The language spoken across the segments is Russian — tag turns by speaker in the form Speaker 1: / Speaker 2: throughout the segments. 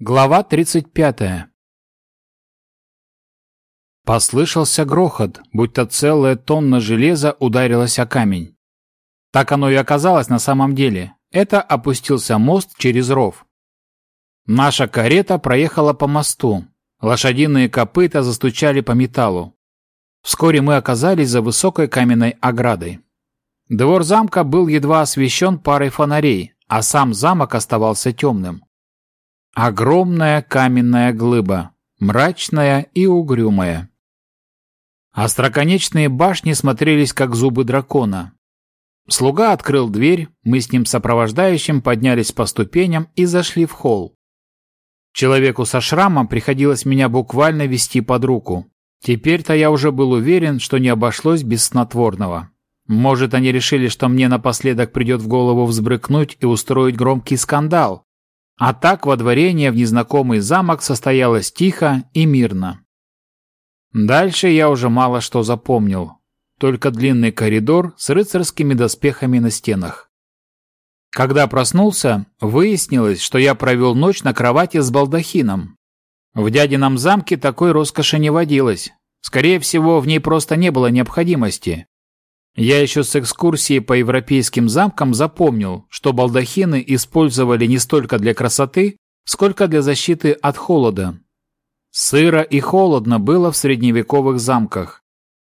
Speaker 1: Глава 35 Послышался грохот, будто целая тонна железа ударилась о камень. Так оно и оказалось на самом деле. Это опустился мост через ров. Наша карета проехала по мосту. Лошадиные копыта застучали по металлу. Вскоре мы оказались за высокой каменной оградой. Двор замка был едва освещен парой фонарей, а сам замок оставался темным. Огромная каменная глыба, мрачная и угрюмая. Остроконечные башни смотрелись как зубы дракона. Слуга открыл дверь, мы с ним сопровождающим поднялись по ступеням и зашли в холл. Человеку со шрамом приходилось меня буквально вести под руку. Теперь-то я уже был уверен, что не обошлось без снотворного. Может, они решили, что мне напоследок придет в голову взбрыкнуть и устроить громкий скандал, а так водворение в незнакомый замок состоялось тихо и мирно. Дальше я уже мало что запомнил, только длинный коридор с рыцарскими доспехами на стенах. Когда проснулся, выяснилось, что я провел ночь на кровати с балдахином. В дядином замке такой роскоши не водилось. Скорее всего, в ней просто не было необходимости. Я еще с экскурсии по европейским замкам запомнил, что балдахины использовали не столько для красоты, сколько для защиты от холода. Сыро и холодно было в средневековых замках.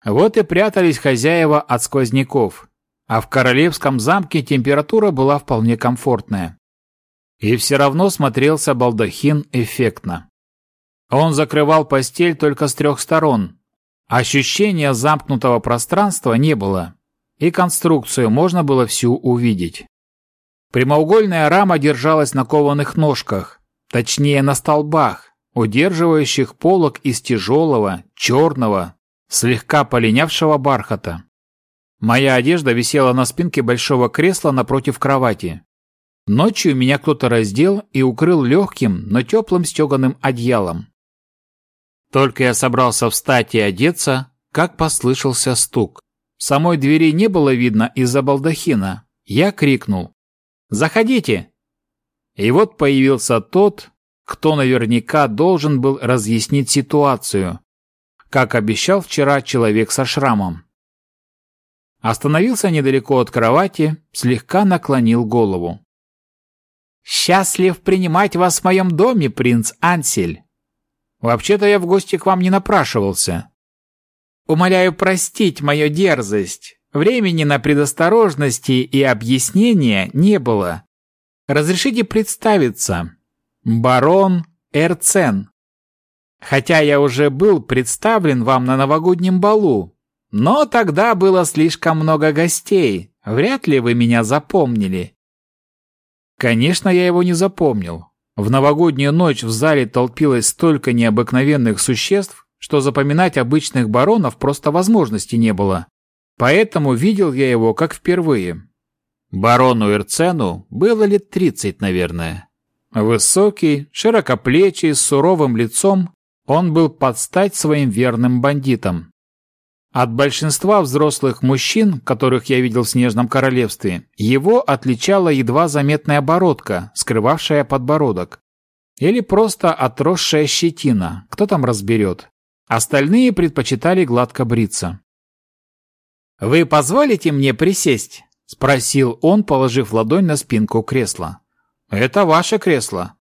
Speaker 1: Вот и прятались хозяева от сквозняков, а в королевском замке температура была вполне комфортная. И все равно смотрелся балдахин эффектно. Он закрывал постель только с трех сторон, Ощущения замкнутого пространства не было, и конструкцию можно было всю увидеть. Прямоугольная рама держалась на кованых ножках, точнее на столбах, удерживающих полок из тяжелого, черного, слегка полинявшего бархата. Моя одежда висела на спинке большого кресла напротив кровати. Ночью меня кто-то раздел и укрыл легким, но теплым стеганым одеялом. Только я собрался встать и одеться, как послышался стук. Самой двери не было видно из-за балдахина. Я крикнул «Заходите!» И вот появился тот, кто наверняка должен был разъяснить ситуацию, как обещал вчера человек со шрамом. Остановился недалеко от кровати, слегка наклонил голову. «Счастлив принимать вас в моем доме, принц Ансель!» Вообще-то я в гости к вам не напрашивался. Умоляю простить мою дерзость. Времени на предосторожности и объяснения не было. Разрешите представиться. Барон Эрцен. Хотя я уже был представлен вам на новогоднем балу, но тогда было слишком много гостей. Вряд ли вы меня запомнили. Конечно, я его не запомнил. В новогоднюю ночь в зале толпилось столько необыкновенных существ, что запоминать обычных баронов просто возможности не было. Поэтому видел я его как впервые. Барону Ирцену было лет тридцать, наверное. Высокий, широкоплечий, с суровым лицом, он был под стать своим верным бандитам. От большинства взрослых мужчин, которых я видел в Снежном Королевстве, его отличала едва заметная бородка, скрывавшая подбородок. Или просто отросшая щетина, кто там разберет. Остальные предпочитали гладко бриться. «Вы позволите мне присесть?» – спросил он, положив ладонь на спинку кресла. «Это ваше кресло».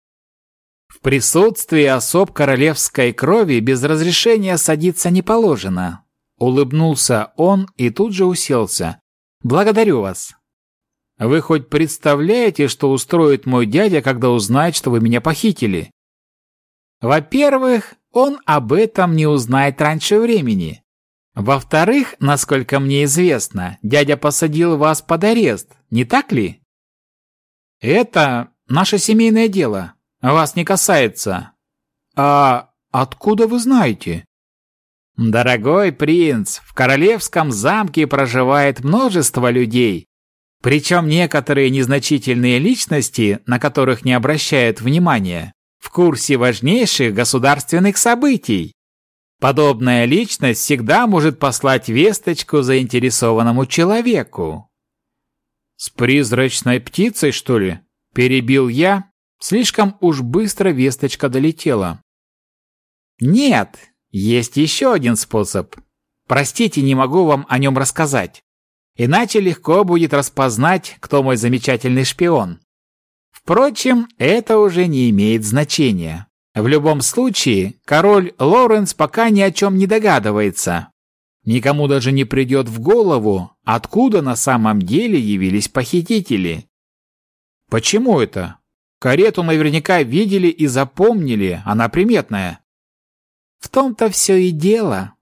Speaker 1: «В присутствии особ королевской крови без разрешения садиться не положено», Улыбнулся он и тут же уселся. «Благодарю вас». «Вы хоть представляете, что устроит мой дядя, когда узнает, что вы меня похитили?» «Во-первых, он об этом не узнает раньше времени. Во-вторых, насколько мне известно, дядя посадил вас под арест, не так ли?» «Это наше семейное дело. Вас не касается». «А откуда вы знаете?» «Дорогой принц, в королевском замке проживает множество людей, причем некоторые незначительные личности, на которых не обращают внимания, в курсе важнейших государственных событий. Подобная личность всегда может послать весточку заинтересованному человеку». «С призрачной птицей, что ли?» – перебил я, Слишком уж быстро весточка долетела. Нет, есть еще один способ. Простите, не могу вам о нем рассказать. Иначе легко будет распознать, кто мой замечательный шпион. Впрочем, это уже не имеет значения. В любом случае, король Лоренс пока ни о чем не догадывается. Никому даже не придет в голову, откуда на самом деле явились похитители. Почему это? Карету наверняка видели и запомнили, она приметная. В том-то все и дело.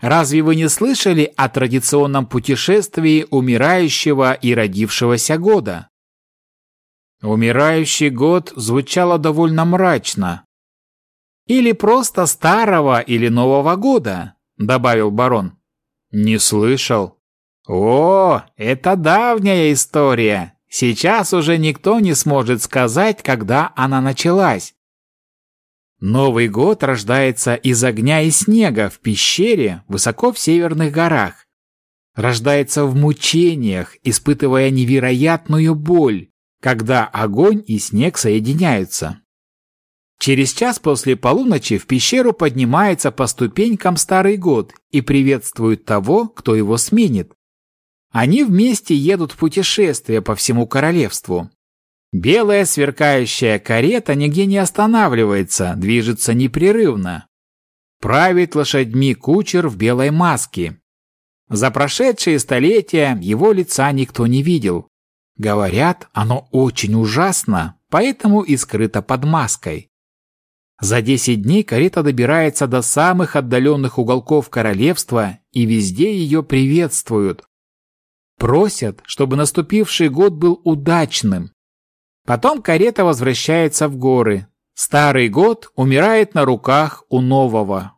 Speaker 1: Разве вы не слышали о традиционном путешествии умирающего и родившегося года? Умирающий год звучало довольно мрачно. Или просто старого или нового года, добавил барон. Не слышал. О, это давняя история. Сейчас уже никто не сможет сказать, когда она началась. Новый год рождается из огня и снега в пещере высоко в северных горах. Рождается в мучениях, испытывая невероятную боль, когда огонь и снег соединяются. Через час после полуночи в пещеру поднимается по ступенькам старый год и приветствует того, кто его сменит. Они вместе едут в путешествие по всему королевству. Белая сверкающая карета нигде не останавливается, движется непрерывно. Правит лошадьми кучер в белой маске. За прошедшие столетия его лица никто не видел. Говорят, оно очень ужасно, поэтому и скрыто под маской. За 10 дней карета добирается до самых отдаленных уголков королевства и везде ее приветствуют. Просят, чтобы наступивший год был удачным. Потом карета возвращается в горы. Старый год умирает на руках у нового.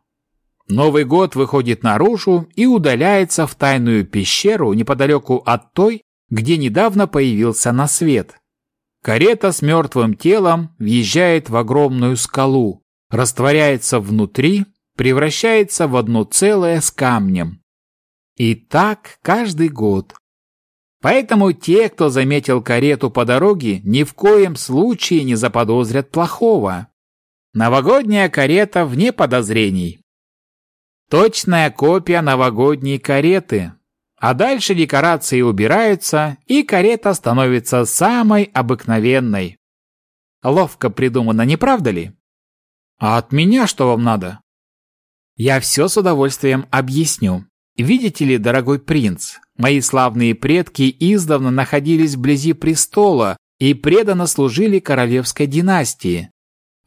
Speaker 1: Новый год выходит наружу и удаляется в тайную пещеру неподалеку от той, где недавно появился на свет. Карета с мертвым телом въезжает в огромную скалу, растворяется внутри, превращается в одно целое с камнем. И так каждый год. Поэтому те, кто заметил карету по дороге, ни в коем случае не заподозрят плохого. Новогодняя карета вне подозрений. Точная копия новогодней кареты, а дальше декорации убираются, и карета становится самой обыкновенной. Ловко придумано, не правда ли? А от меня что вам надо? Я все с удовольствием объясню. Видите ли, дорогой принц, мои славные предки издавна находились вблизи престола и преданно служили королевской династии.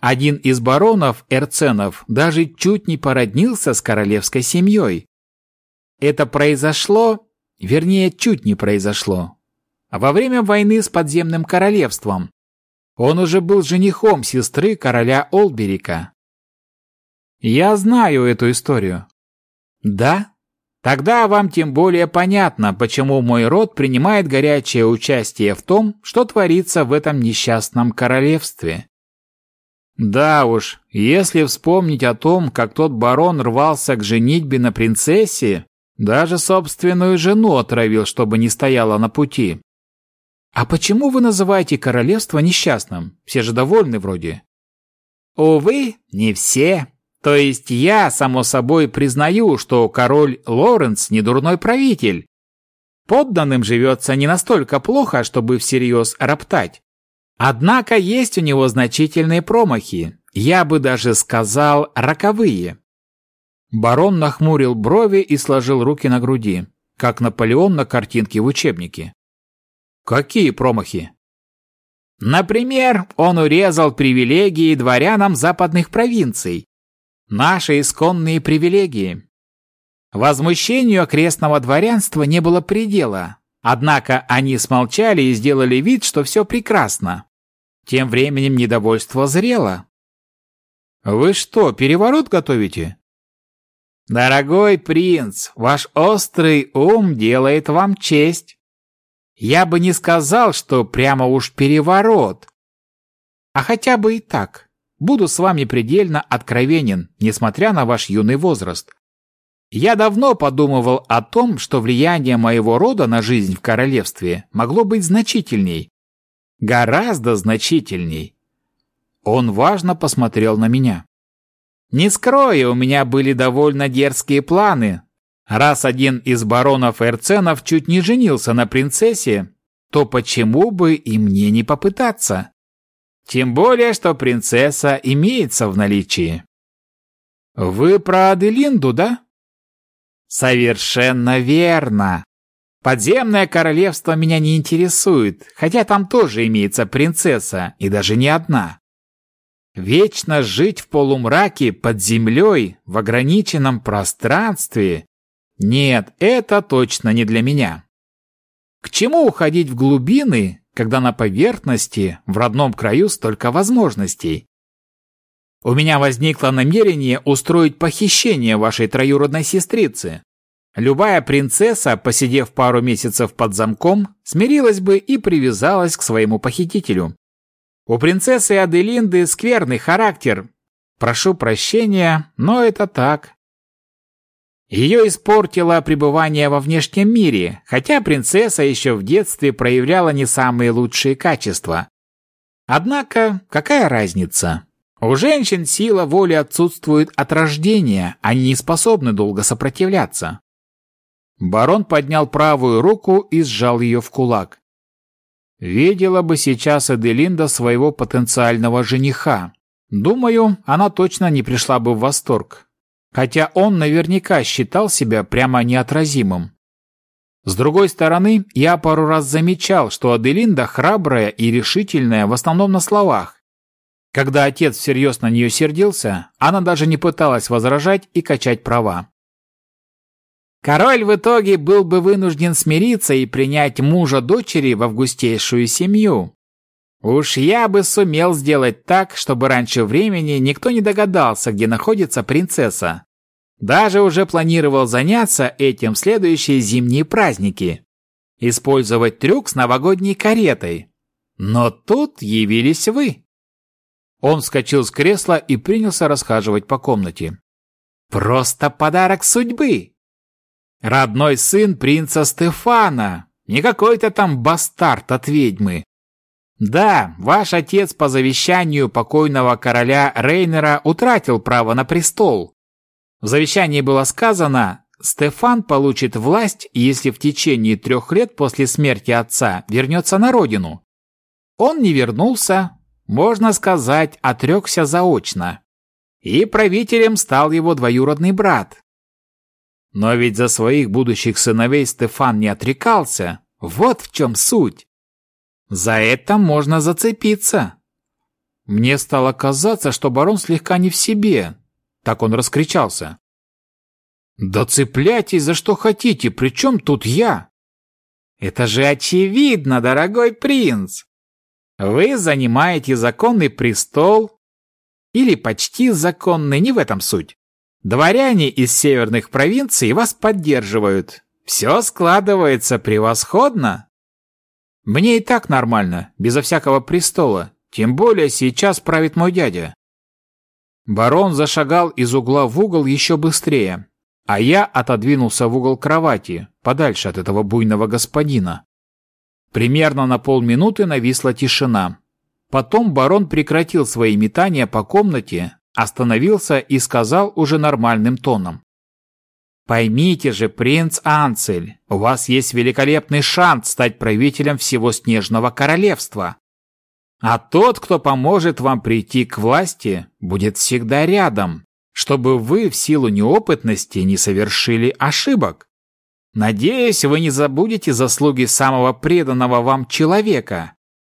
Speaker 1: Один из баронов Эрценов даже чуть не породнился с королевской семьей. Это произошло Вернее, чуть не произошло. Во время войны с подземным королевством. Он уже был женихом сестры короля Олберика. Я знаю эту историю. Да? Тогда вам тем более понятно, почему мой род принимает горячее участие в том, что творится в этом несчастном королевстве. Да уж, если вспомнить о том, как тот барон рвался к женитьбе на принцессе, даже собственную жену отравил, чтобы не стояла на пути. А почему вы называете королевство несчастным? Все же довольны вроде. Увы, не все. То есть я, само собой, признаю, что король Лоренс не дурной правитель. Подданным живется не настолько плохо, чтобы всерьез роптать. Однако есть у него значительные промахи, я бы даже сказал роковые. Барон нахмурил брови и сложил руки на груди, как Наполеон на картинке в учебнике. Какие промахи? Например, он урезал привилегии дворянам западных провинций. Наши исконные привилегии. Возмущению окрестного дворянства не было предела, однако они смолчали и сделали вид, что все прекрасно. Тем временем недовольство зрело. «Вы что, переворот готовите?» «Дорогой принц, ваш острый ум делает вам честь. Я бы не сказал, что прямо уж переворот. А хотя бы и так. Буду с вами предельно откровенен, несмотря на ваш юный возраст. Я давно подумывал о том, что влияние моего рода на жизнь в королевстве могло быть значительней. Гораздо значительней. Он важно посмотрел на меня. Не скрою, у меня были довольно дерзкие планы. Раз один из баронов Эрценов чуть не женился на принцессе, то почему бы и мне не попытаться? Тем более, что принцесса имеется в наличии. Вы про Аделинду, да? Совершенно верно. Подземное королевство меня не интересует, хотя там тоже имеется принцесса, и даже не одна. Вечно жить в полумраке под землей в ограниченном пространстве? Нет, это точно не для меня. К чему уходить в глубины, когда на поверхности, в родном краю столько возможностей? У меня возникло намерение устроить похищение вашей троюродной сестрицы. Любая принцесса, посидев пару месяцев под замком, смирилась бы и привязалась к своему похитителю. У принцессы Аделинды скверный характер. Прошу прощения, но это так. Ее испортило пребывание во внешнем мире, хотя принцесса еще в детстве проявляла не самые лучшие качества. Однако, какая разница? У женщин сила воли отсутствует от рождения, они не способны долго сопротивляться. Барон поднял правую руку и сжал ее в кулак. Видела бы сейчас Эделинда своего потенциального жениха. Думаю, она точно не пришла бы в восторг хотя он наверняка считал себя прямо неотразимым. С другой стороны, я пару раз замечал, что Аделинда храбрая и решительная в основном на словах. Когда отец всерьез на нее сердился, она даже не пыталась возражать и качать права. Король в итоге был бы вынужден смириться и принять мужа дочери в августейшую семью, Уж я бы сумел сделать так, чтобы раньше времени никто не догадался, где находится принцесса. Даже уже планировал заняться этим в следующие зимние праздники. Использовать трюк с новогодней каретой. Но тут явились вы. Он вскочил с кресла и принялся расхаживать по комнате. Просто подарок судьбы. Родной сын принца Стефана. Не какой-то там бастард от ведьмы. Да, ваш отец по завещанию покойного короля Рейнера утратил право на престол. В завещании было сказано, Стефан получит власть, если в течение трех лет после смерти отца вернется на родину. Он не вернулся, можно сказать, отрекся заочно. И правителем стал его двоюродный брат. Но ведь за своих будущих сыновей Стефан не отрекался. Вот в чем суть. За это можно зацепиться. Мне стало казаться, что барон слегка не в себе. Так он раскричался. «Да цепляйтесь за что хотите, при чем тут я?» «Это же очевидно, дорогой принц! Вы занимаете законный престол, или почти законный, не в этом суть. Дворяне из северных провинций вас поддерживают. Все складывается превосходно. Мне и так нормально, безо всякого престола, тем более сейчас правит мой дядя. Барон зашагал из угла в угол еще быстрее, а я отодвинулся в угол кровати, подальше от этого буйного господина. Примерно на полминуты нависла тишина. Потом барон прекратил свои метания по комнате, остановился и сказал уже нормальным тоном. Поймите же, принц Анцель, у вас есть великолепный шанс стать правителем всего Снежного Королевства. А тот, кто поможет вам прийти к власти, будет всегда рядом, чтобы вы в силу неопытности не совершили ошибок. Надеюсь, вы не забудете заслуги самого преданного вам человека,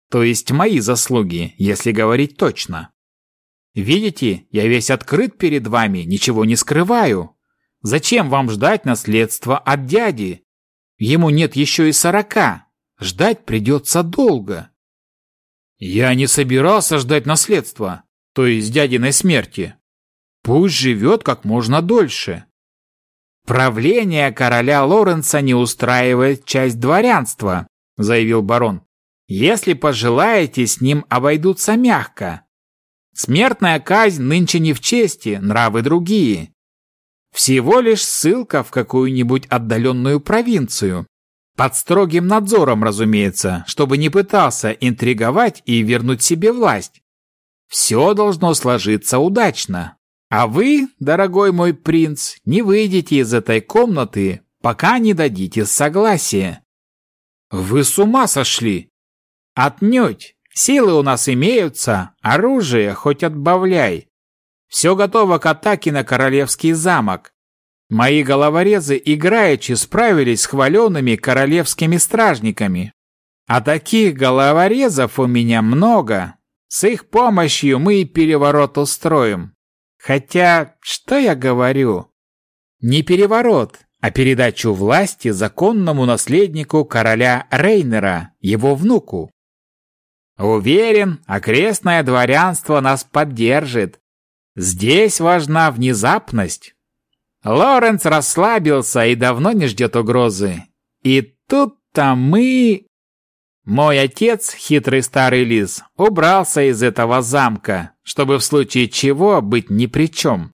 Speaker 1: то есть мои заслуги, если говорить точно. Видите, я весь открыт перед вами, ничего не скрываю, Зачем вам ждать наследства от дяди? Ему нет еще и сорока. Ждать придется долго. Я не собирался ждать наследства, то есть дядиной смерти. Пусть живет как можно дольше. Правление короля Лоренса не устраивает часть дворянства, заявил барон. Если пожелаете, с ним обойдутся мягко. Смертная казнь нынче не в чести, нравы другие. Всего лишь ссылка в какую-нибудь отдаленную провинцию. Под строгим надзором, разумеется, чтобы не пытался интриговать и вернуть себе власть. все должно сложиться удачно. А вы, дорогой мой принц, не выйдете из этой комнаты, пока не дадите согласия. Вы с ума сошли? Отнюдь. Силы у нас имеются, оружие хоть отбавляй. Все готово к атаке на королевский замок. Мои головорезы играючи справились с хваленными королевскими стражниками. А таких головорезов у меня много. С их помощью мы и переворот устроим. Хотя, что я говорю? Не переворот, а передачу власти законному наследнику короля Рейнера, его внуку. Уверен, окрестное дворянство нас поддержит. Здесь важна внезапность. Лоренс расслабился и давно не ждет угрозы. И тут-то мы... Мой отец, хитрый старый лис, убрался из этого замка, чтобы в случае чего быть ни при чем.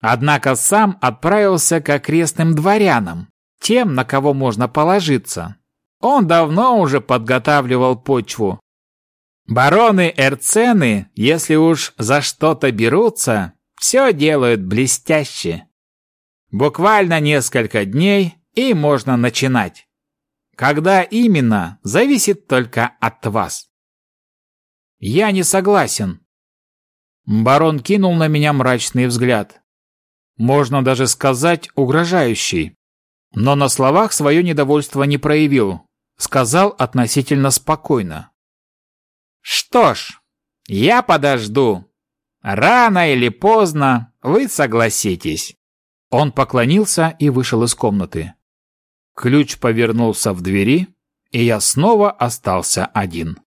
Speaker 1: Однако сам отправился к окрестным дворянам, тем, на кого можно положиться. Он давно уже подготавливал почву. Бароны Эрцены, если уж за что-то берутся, все делают блестяще. Буквально несколько дней, и можно начинать. Когда именно, зависит только от вас. Я не согласен. Барон кинул на меня мрачный взгляд. Можно даже сказать, угрожающий. Но на словах свое недовольство не проявил. Сказал относительно спокойно. «Что ж, я подожду. Рано или поздно вы согласитесь». Он поклонился и вышел из комнаты. Ключ повернулся в двери, и я снова остался один.